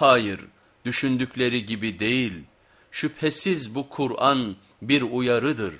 Hayır, düşündükleri gibi değil. Şüphesiz bu Kur'an bir uyarıdır.